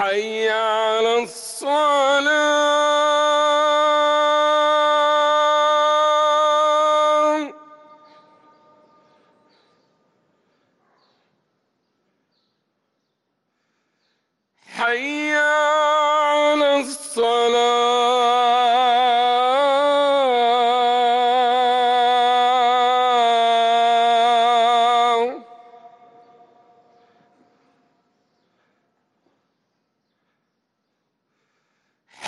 حي على الصلاة.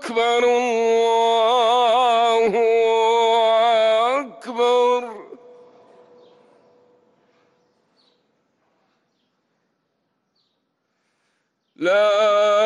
أكبر الله أكبر. لا